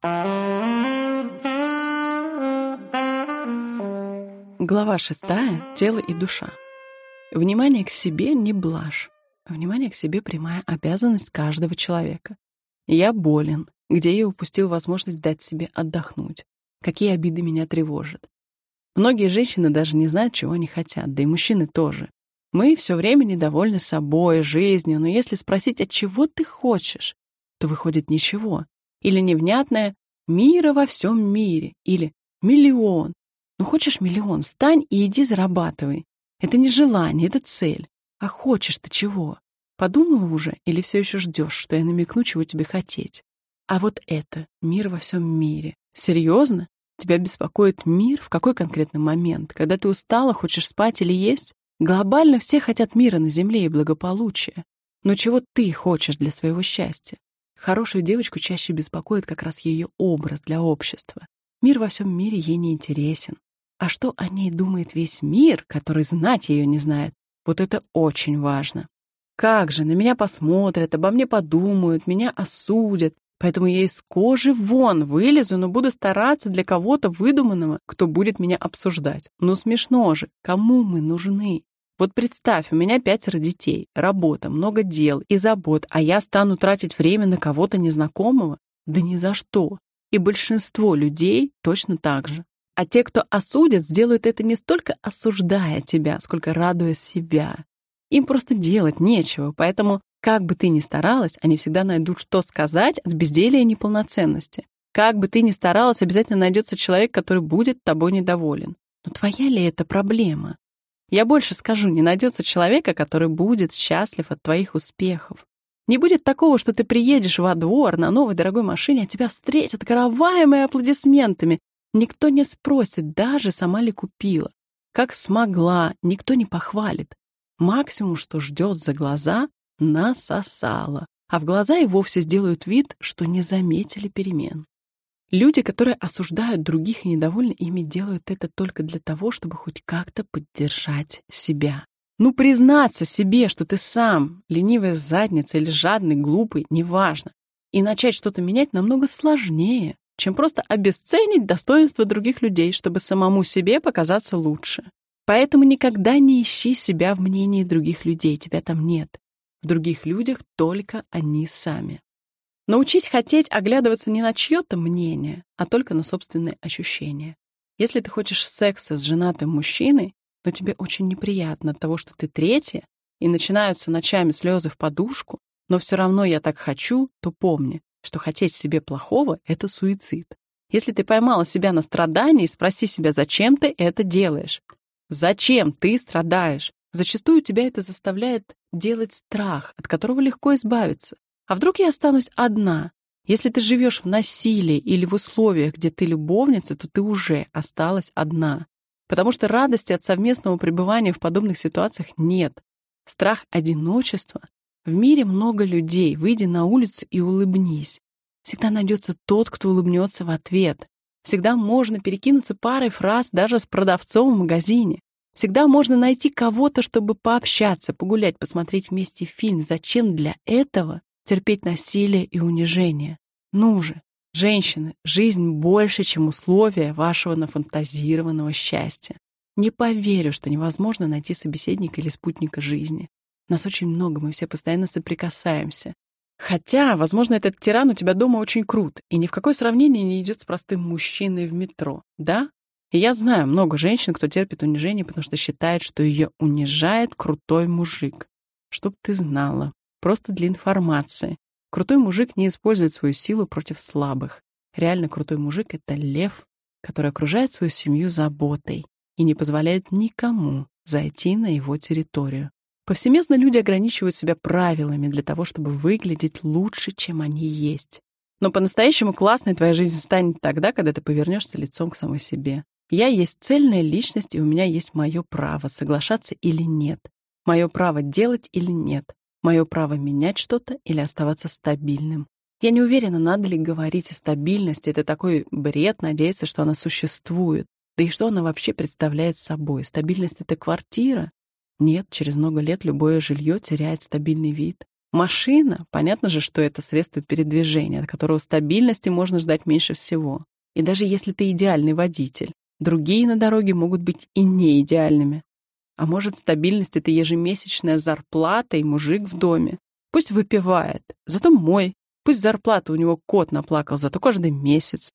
Глава шестая. Тело и душа. Внимание к себе не блажь. Внимание к себе — прямая обязанность каждого человека. Я болен. Где я упустил возможность дать себе отдохнуть? Какие обиды меня тревожат? Многие женщины даже не знают, чего они хотят, да и мужчины тоже. Мы все время недовольны собой, жизнью, но если спросить, от чего ты хочешь, то выходит ничего. Или невнятное «мира во всем мире», или «миллион». Ну, хочешь миллион, встань и иди зарабатывай. Это не желание, это цель. А хочешь ты чего? Подумала уже или все еще ждешь, что я намекну, чего тебе хотеть? А вот это — мир во всем мире. Серьезно? Тебя беспокоит мир в какой конкретный момент? Когда ты устала, хочешь спать или есть? Глобально все хотят мира на земле и благополучия. Но чего ты хочешь для своего счастья? Хорошую девочку чаще беспокоит как раз ее образ для общества. Мир во всем мире ей не интересен. А что о ней думает весь мир, который знать ее не знает? Вот это очень важно. Как же, на меня посмотрят, обо мне подумают, меня осудят. Поэтому я из кожи вон вылезу, но буду стараться для кого-то выдуманного, кто будет меня обсуждать. Ну смешно же, кому мы нужны? Вот представь, у меня пятеро детей, работа, много дел и забот, а я стану тратить время на кого-то незнакомого? Да ни за что. И большинство людей точно так же. А те, кто осудят, сделают это не столько осуждая тебя, сколько радуя себя. Им просто делать нечего, поэтому, как бы ты ни старалась, они всегда найдут, что сказать от безделия и неполноценности. Как бы ты ни старалась, обязательно найдется человек, который будет тобой недоволен. Но твоя ли это проблема? Я больше скажу, не найдется человека, который будет счастлив от твоих успехов. Не будет такого, что ты приедешь во двор на новой дорогой машине, а тебя встретят караваем аплодисментами, Никто не спросит, даже сама ли купила. Как смогла, никто не похвалит. Максимум, что ждет за глаза, насосала. А в глаза и вовсе сделают вид, что не заметили перемен. Люди, которые осуждают других и недовольны ими, делают это только для того, чтобы хоть как-то поддержать себя. Ну, признаться себе, что ты сам ленивая задница или жадный, глупый, неважно. И начать что-то менять намного сложнее, чем просто обесценить достоинство других людей, чтобы самому себе показаться лучше. Поэтому никогда не ищи себя в мнении других людей, тебя там нет. В других людях только они сами. Научись хотеть оглядываться не на чье-то мнение, а только на собственные ощущения. Если ты хочешь секса с женатым мужчиной, но тебе очень неприятно от того, что ты третья, и начинаются ночами слезы в подушку, но все равно я так хочу, то помни, что хотеть себе плохого — это суицид. Если ты поймала себя на страдании, спроси себя, зачем ты это делаешь? Зачем ты страдаешь? Зачастую тебя это заставляет делать страх, от которого легко избавиться. А вдруг я останусь одна? Если ты живешь в насилии или в условиях, где ты любовница, то ты уже осталась одна. Потому что радости от совместного пребывания в подобных ситуациях нет. Страх одиночества в мире много людей, выйди на улицу и улыбнись. Всегда найдется тот, кто улыбнется в ответ. Всегда можно перекинуться парой фраз даже с продавцом в магазине. Всегда можно найти кого-то, чтобы пообщаться, погулять, посмотреть вместе фильм. Зачем для этого терпеть насилие и унижение? Ну же, женщины, жизнь больше, чем условия вашего нафантазированного счастья. Не поверю, что невозможно найти собеседника или спутника жизни. Нас очень много, мы все постоянно соприкасаемся. Хотя, возможно, этот тиран у тебя дома очень крут и ни в какое сравнение не идет с простым мужчиной в метро, да? И я знаю много женщин, кто терпит унижение, потому что считает, что ее унижает крутой мужик. Чтоб ты знала. Просто для информации. Крутой мужик не использует свою силу против слабых. Реально крутой мужик — это лев, который окружает свою семью заботой и не позволяет никому зайти на его территорию. Повсеместно люди ограничивают себя правилами для того, чтобы выглядеть лучше, чем они есть. Но по-настоящему классной твоя жизнь станет тогда, когда ты повернешься лицом к самой себе. Я есть цельная личность, и у меня есть мое право соглашаться или нет. Мое право делать или нет. Мое право менять что-то или оставаться стабильным. Я не уверена, надо ли говорить о стабильности. Это такой бред, надеяться, что она существует. Да и что она вообще представляет собой? Стабильность — это квартира? Нет, через много лет любое жилье теряет стабильный вид. Машина, понятно же, что это средство передвижения, от которого стабильности можно ждать меньше всего. И даже если ты идеальный водитель, другие на дороге могут быть и не идеальными. А может, стабильность — это ежемесячная зарплата и мужик в доме. Пусть выпивает, зато мой. Пусть зарплата у него кот наплакал, зато каждый месяц.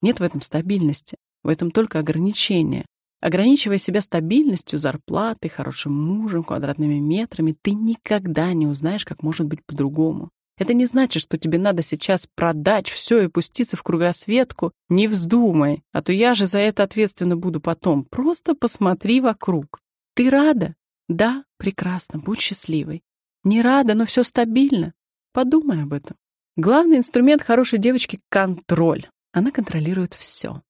Нет в этом стабильности, в этом только ограничения. Ограничивая себя стабильностью, зарплатой, хорошим мужем, квадратными метрами, ты никогда не узнаешь, как может быть по-другому. Это не значит, что тебе надо сейчас продать все и пуститься в кругосветку. Не вздумай, а то я же за это ответственно буду потом. Просто посмотри вокруг. Ты рада? Да, прекрасно, будь счастливой. Не рада, но все стабильно. Подумай об этом. Главный инструмент хорошей девочки — контроль. Она контролирует все.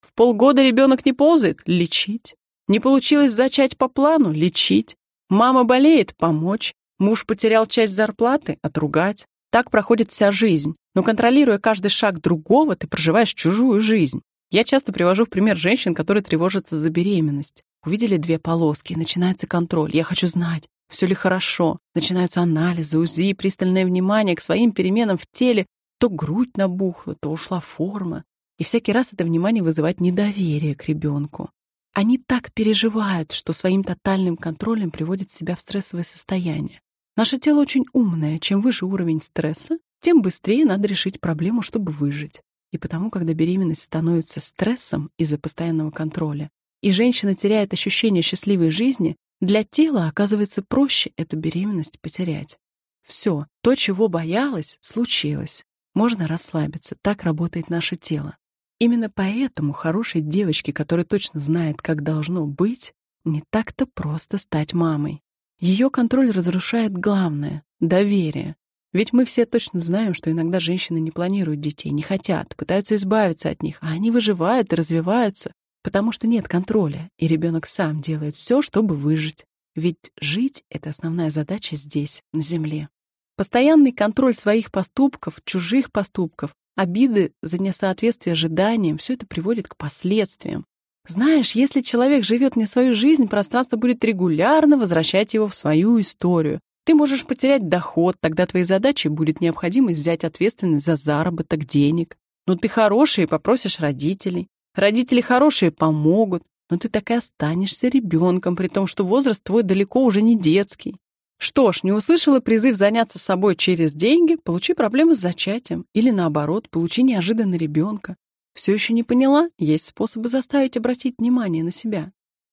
В полгода ребенок не ползает — лечить. Не получилось зачать по плану — лечить. Мама болеет — помочь. Муж потерял часть зарплаты — отругать. Так проходит вся жизнь. Но контролируя каждый шаг другого, ты проживаешь чужую жизнь. Я часто привожу в пример женщин, которые тревожатся за беременность. Увидели две полоски, начинается контроль. Я хочу знать, все ли хорошо. Начинаются анализы, УЗИ, пристальное внимание к своим переменам в теле. То грудь набухла, то ушла форма. И всякий раз это внимание вызывает недоверие к ребенку. Они так переживают, что своим тотальным контролем приводят себя в стрессовое состояние. Наше тело очень умное. Чем выше уровень стресса, тем быстрее надо решить проблему, чтобы выжить. И потому, когда беременность становится стрессом из-за постоянного контроля, и женщина теряет ощущение счастливой жизни, для тела оказывается проще эту беременность потерять. Все, то, чего боялась, случилось. Можно расслабиться, так работает наше тело. Именно поэтому хорошей девочке, которая точно знает, как должно быть, не так-то просто стать мамой. Ее контроль разрушает главное — доверие. Ведь мы все точно знаем, что иногда женщины не планируют детей, не хотят, пытаются избавиться от них, а они выживают и развиваются, потому что нет контроля, и ребенок сам делает все, чтобы выжить. Ведь жить — это основная задача здесь, на Земле. Постоянный контроль своих поступков, чужих поступков, обиды за несоответствие ожиданиям — все это приводит к последствиям. Знаешь, если человек живет не свою жизнь, пространство будет регулярно возвращать его в свою историю. Ты можешь потерять доход, тогда твоей задачей будет необходимость взять ответственность за заработок денег. Но ты хороший и попросишь родителей. Родители хорошие помогут, но ты так и останешься ребенком, при том, что возраст твой далеко уже не детский. Что ж, не услышала призыв заняться собой через деньги, получи проблемы с зачатием. Или наоборот, получи неожиданно ребенка. Все еще не поняла? Есть способы заставить обратить внимание на себя.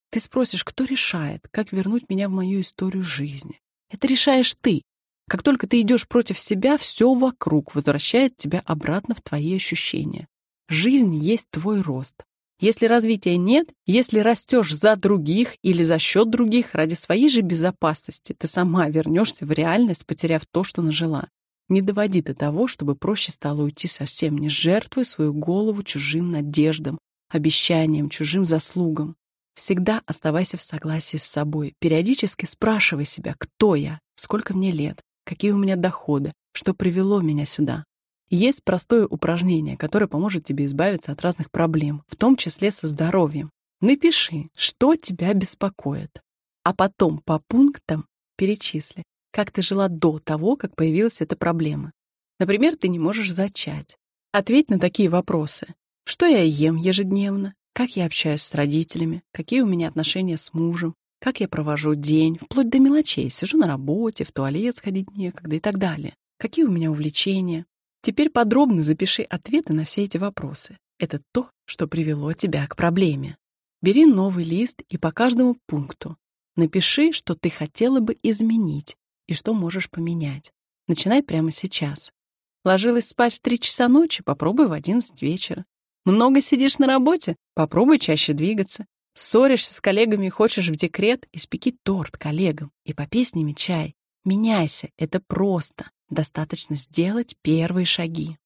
Ты спросишь, кто решает, как вернуть меня в мою историю жизни. Это решаешь ты. Как только ты идешь против себя, все вокруг возвращает тебя обратно в твои ощущения. Жизнь есть твой рост. Если развития нет, если растешь за других или за счет других ради своей же безопасности, ты сама вернешься в реальность, потеряв то, что нажила. Не доводи до того, чтобы проще стало уйти совсем, не жертвуя свою голову чужим надеждам, обещаниям, чужим заслугам. Всегда оставайся в согласии с собой. Периодически спрашивай себя, кто я, сколько мне лет, какие у меня доходы, что привело меня сюда. Есть простое упражнение, которое поможет тебе избавиться от разных проблем, в том числе со здоровьем. Напиши, что тебя беспокоит, а потом по пунктам перечисли, как ты жила до того, как появилась эта проблема. Например, ты не можешь зачать. Ответь на такие вопросы. Что я ем ежедневно? Как я общаюсь с родителями? Какие у меня отношения с мужем? Как я провожу день? Вплоть до мелочей. Сижу на работе, в туалет сходить некогда и так далее. Какие у меня увлечения? Теперь подробно запиши ответы на все эти вопросы. Это то, что привело тебя к проблеме. Бери новый лист и по каждому пункту напиши, что ты хотела бы изменить и что можешь поменять. Начинай прямо сейчас. Ложилась спать в 3 часа ночи, попробуй в 11 вечера. Много сидишь на работе, попробуй чаще двигаться. Ссоришься с коллегами и хочешь в декрет, испеки торт коллегам и попей с ними чай. Меняйся, это просто. Достаточно сделать первые шаги.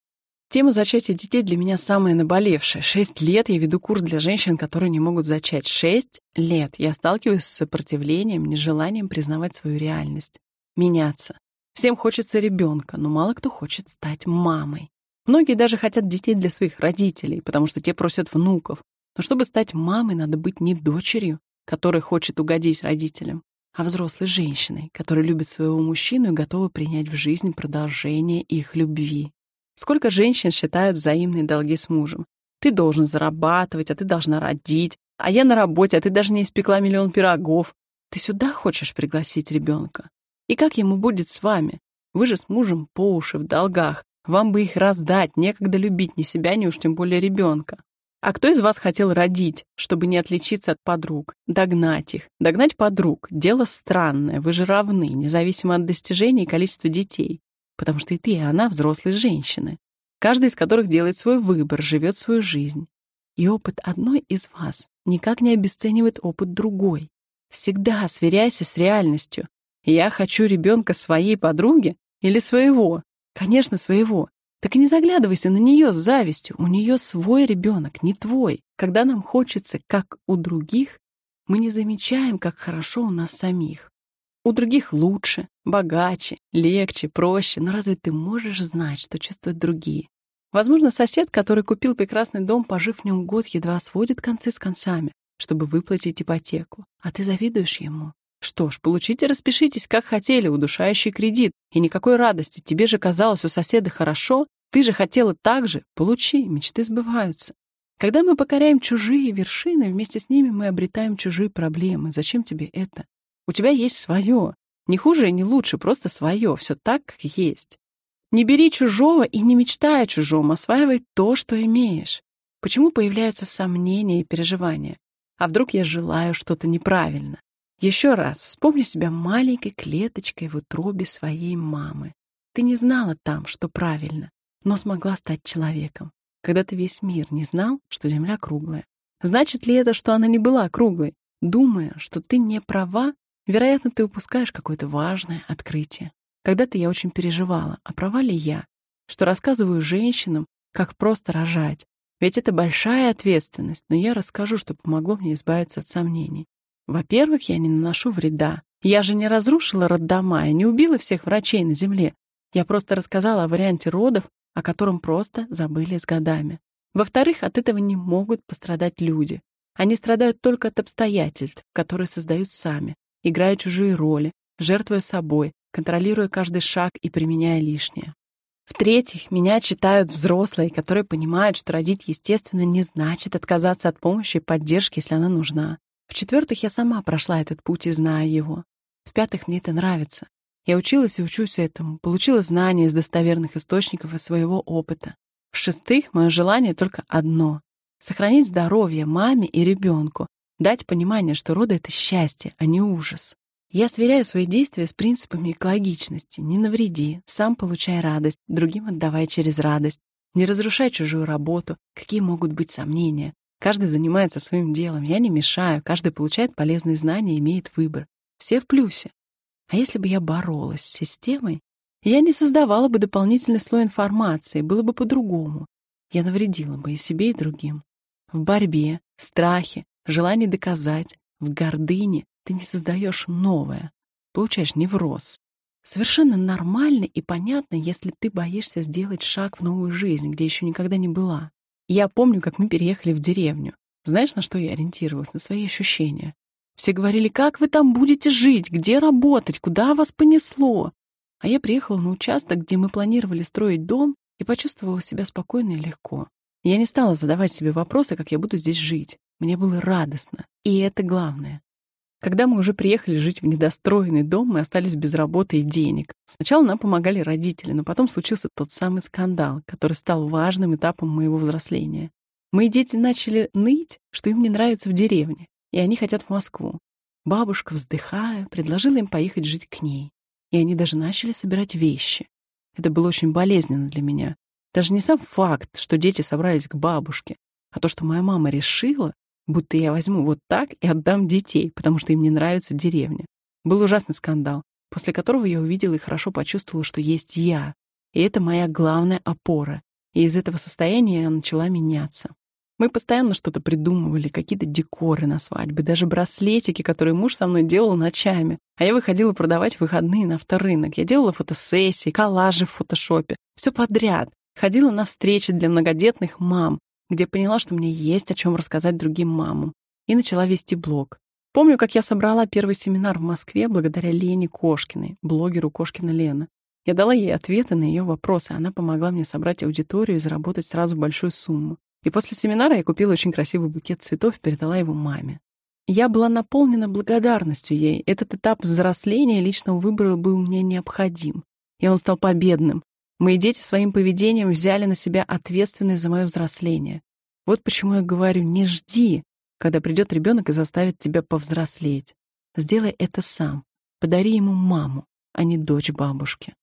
Тема зачатия детей для меня самая наболевшая. Шесть лет я веду курс для женщин, которые не могут зачать. Шесть лет я сталкиваюсь с сопротивлением, нежеланием признавать свою реальность. Меняться. Всем хочется ребенка, но мало кто хочет стать мамой. Многие даже хотят детей для своих родителей, потому что те просят внуков. Но чтобы стать мамой, надо быть не дочерью, которая хочет угодить родителям, а взрослой женщиной, которая любит своего мужчину и готова принять в жизнь продолжение их любви. Сколько женщин считают взаимные долги с мужем? Ты должен зарабатывать, а ты должна родить, а я на работе, а ты даже не испекла миллион пирогов. Ты сюда хочешь пригласить ребенка? И как ему будет с вами? Вы же с мужем по уши в долгах. Вам бы их раздать, некогда любить ни себя, ни уж тем более ребенка. А кто из вас хотел родить, чтобы не отличиться от подруг? Догнать их. Догнать подруг. Дело странное. Вы же равны, независимо от достижений и количества детей. Потому что и ты, и она взрослые женщины. Каждая из которых делает свой выбор, живет свою жизнь. И опыт одной из вас никак не обесценивает опыт другой. Всегда сверяйся с реальностью. Я хочу ребенка своей подруги или своего? Конечно, своего. Так и не заглядывайся на нее с завистью. У нее свой ребенок, не твой. Когда нам хочется, как у других, мы не замечаем, как хорошо у нас самих. У других лучше, богаче, легче, проще, но разве ты можешь знать, что чувствуют другие? Возможно, сосед, который купил прекрасный дом, пожив в нем год, едва сводит концы с концами, чтобы выплатить ипотеку. А ты завидуешь ему. Что ж, получите, распишитесь, как хотели, удушающий кредит. И никакой радости. Тебе же казалось у соседа хорошо, ты же хотела так же. Получи, мечты сбываются. Когда мы покоряем чужие вершины, вместе с ними мы обретаем чужие проблемы. Зачем тебе это? У тебя есть свое. Не хуже и не лучше, просто свое. Все так, как есть. Не бери чужого и не мечтай о чужом, осваивай то, что имеешь. Почему появляются сомнения и переживания? А вдруг я желаю что-то неправильно? Еще раз вспомни себя маленькой клеточкой в утробе своей мамы. Ты не знала там, что правильно, но смогла стать человеком. Когда ты весь мир не знал, что Земля круглая. Значит ли это, что она не была круглой? Думая, что ты не права, вероятно, ты упускаешь какое-то важное открытие. Когда-то я очень переживала, а права ли я, что рассказываю женщинам, как просто рожать. Ведь это большая ответственность, но я расскажу, что помогло мне избавиться от сомнений. Во-первых, я не наношу вреда. Я же не разрушила роддома и не убила всех врачей на земле. Я просто рассказала о варианте родов, о котором просто забыли с годами. Во-вторых, от этого не могут пострадать люди. Они страдают только от обстоятельств, которые создают сами, играя чужие роли, жертвуя собой, контролируя каждый шаг и применяя лишнее. В-третьих, меня читают взрослые, которые понимают, что родить естественно не значит отказаться от помощи и поддержки, если она нужна. В-четвертых, я сама прошла этот путь и знаю его. В-пятых, мне это нравится. Я училась и учусь этому, получила знания из достоверных источников и своего опыта. В-шестых, мое желание только одно — сохранить здоровье маме и ребенку, дать понимание, что роды — это счастье, а не ужас. Я сверяю свои действия с принципами экологичности. Не навреди, сам получай радость, другим отдавай через радость. Не разрушай чужую работу. Какие могут быть сомнения? Каждый занимается своим делом, я не мешаю, каждый получает полезные знания и имеет выбор. Все в плюсе. А если бы я боролась с системой, я не создавала бы дополнительный слой информации, было бы по-другому. Я навредила бы и себе, и другим. В борьбе, страхе, желании доказать, в гордыне ты не создаешь новое, получаешь невроз. Совершенно нормально и понятно, если ты боишься сделать шаг в новую жизнь, где еще никогда не была. Я помню, как мы переехали в деревню. Знаешь, на что я ориентировалась? На свои ощущения. Все говорили, как вы там будете жить, где работать, куда вас понесло. А я приехала на участок, где мы планировали строить дом, и почувствовала себя спокойно и легко. Я не стала задавать себе вопросы, как я буду здесь жить. Мне было радостно. И это главное. Когда мы уже приехали жить в недостроенный дом, мы остались без работы и денег. Сначала нам помогали родители, но потом случился тот самый скандал, который стал важным этапом моего взросления. Мои дети начали ныть, что им не нравится в деревне, и они хотят в Москву. Бабушка, вздыхая, предложила им поехать жить к ней. И они даже начали собирать вещи. Это было очень болезненно для меня. Даже не сам факт, что дети собрались к бабушке, а то, что моя мама решила, будто я возьму вот так и отдам детей, потому что им не нравится деревня. Был ужасный скандал, после которого я увидела и хорошо почувствовала, что есть я. И это моя главная опора. И из этого состояния я начала меняться. Мы постоянно что-то придумывали, какие-то декоры на свадьбы, даже браслетики, которые муж со мной делал ночами. А я выходила продавать выходные на авторынок. Я делала фотосессии, коллажи в фотошопе. Все подряд. Ходила на встречи для многодетных мам где поняла, что мне есть о чем рассказать другим мамам, и начала вести блог. Помню, как я собрала первый семинар в Москве благодаря Лене Кошкиной, блогеру Кошкина Лена. Я дала ей ответы на ее вопросы, она помогла мне собрать аудиторию и заработать сразу большую сумму. И после семинара я купила очень красивый букет цветов и передала его маме. Я была наполнена благодарностью ей. Этот этап взросления личного выбора был мне необходим. И он стал победным. Мои дети своим поведением взяли на себя ответственность за мое взросление. Вот почему я говорю, не жди, когда придет ребенок и заставит тебя повзрослеть. Сделай это сам. Подари ему маму, а не дочь бабушки.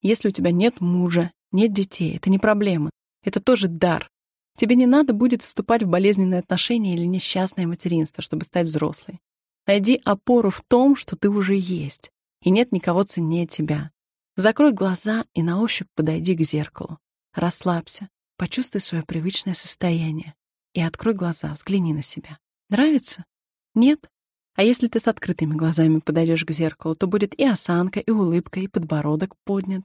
Если у тебя нет мужа, нет детей, это не проблема. Это тоже дар. Тебе не надо будет вступать в болезненные отношения или несчастное материнство, чтобы стать взрослой. Найди опору в том, что ты уже есть, и нет никого ценнее тебя. Закрой глаза и на ощупь подойди к зеркалу. Расслабься, почувствуй свое привычное состояние. И открой глаза, взгляни на себя. Нравится? Нет? А если ты с открытыми глазами подойдешь к зеркалу, то будет и осанка, и улыбка, и подбородок поднят.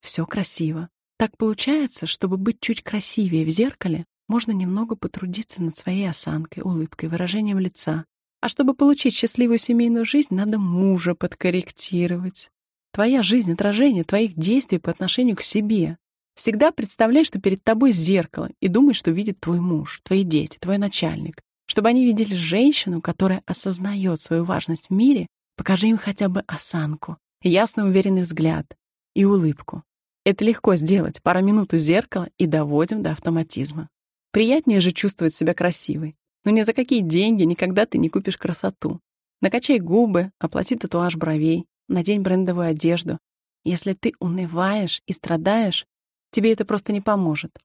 Все красиво. Так получается, чтобы быть чуть красивее в зеркале, можно немного потрудиться над своей осанкой, улыбкой, выражением лица. А чтобы получить счастливую семейную жизнь, надо мужа подкорректировать. Твоя жизнь — отражение твоих действий по отношению к себе. Всегда представляй, что перед тобой зеркало, и думай, что видит твой муж, твои дети, твой начальник. Чтобы они видели женщину, которая осознает свою важность в мире, покажи им хотя бы осанку, ясный уверенный взгляд и улыбку. Это легко сделать, пара минут у зеркала и доводим до автоматизма. Приятнее же чувствовать себя красивой. Но ни за какие деньги никогда ты не купишь красоту. Накачай губы, оплати татуаж бровей, надень брендовую одежду. Если ты унываешь и страдаешь, тебе это просто не поможет.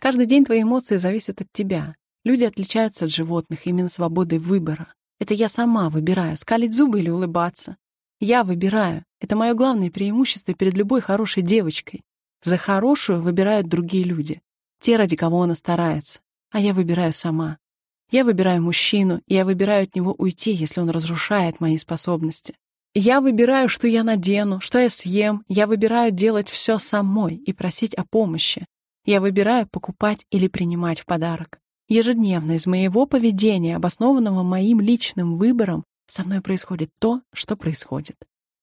Каждый день твои эмоции зависят от тебя. Люди отличаются от животных именно свободой выбора. Это я сама выбираю, скалить зубы или улыбаться. Я выбираю. Это мое главное преимущество перед любой хорошей девочкой. За хорошую выбирают другие люди. Те, ради кого она старается. А я выбираю сама. Я выбираю мужчину, и я выбираю от него уйти, если он разрушает мои способности. Я выбираю, что я надену, что я съем. Я выбираю делать все самой и просить о помощи. Я выбираю покупать или принимать в подарок. Ежедневно из моего поведения, обоснованного моим личным выбором, со мной происходит то, что происходит.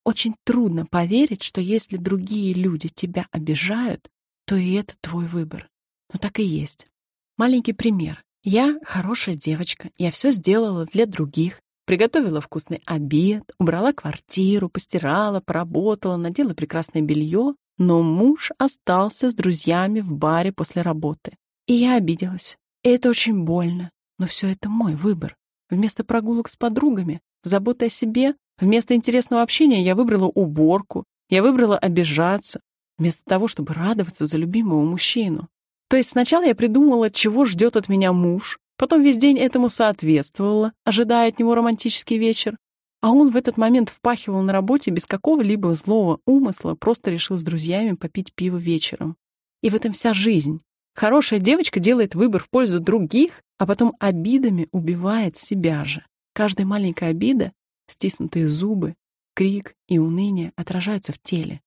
Очень трудно поверить, что если другие люди тебя обижают, то и это твой выбор. Но так и есть. Маленький пример. Я хорошая девочка, я все сделала для других, приготовила вкусный обед, убрала квартиру, постирала, поработала, надела прекрасное белье, но муж остался с друзьями в баре после работы. И я обиделась. И это очень больно. Но все это мой выбор. Вместо прогулок с подругами, заботы о себе, вместо интересного общения я выбрала уборку, я выбрала обижаться, вместо того, чтобы радоваться за любимого мужчину. То есть сначала я придумала, чего ждет от меня муж, потом весь день этому соответствовала, ожидая от него романтический вечер, а он в этот момент впахивал на работе без какого-либо злого умысла, просто решил с друзьями попить пиво вечером. И в этом вся жизнь. Хорошая девочка делает выбор в пользу других, а потом обидами убивает себя же. Каждая маленькая обида, стиснутые зубы, крик и уныние отражаются в теле.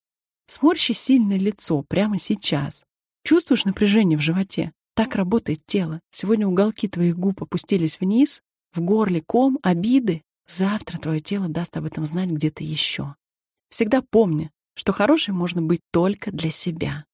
Сморщи сильное лицо прямо сейчас. Чувствуешь напряжение в животе? Так работает тело. Сегодня уголки твоих губ опустились вниз, в горле ком, обиды. Завтра твое тело даст об этом знать где-то еще. Всегда помни, что хорошей можно быть только для себя.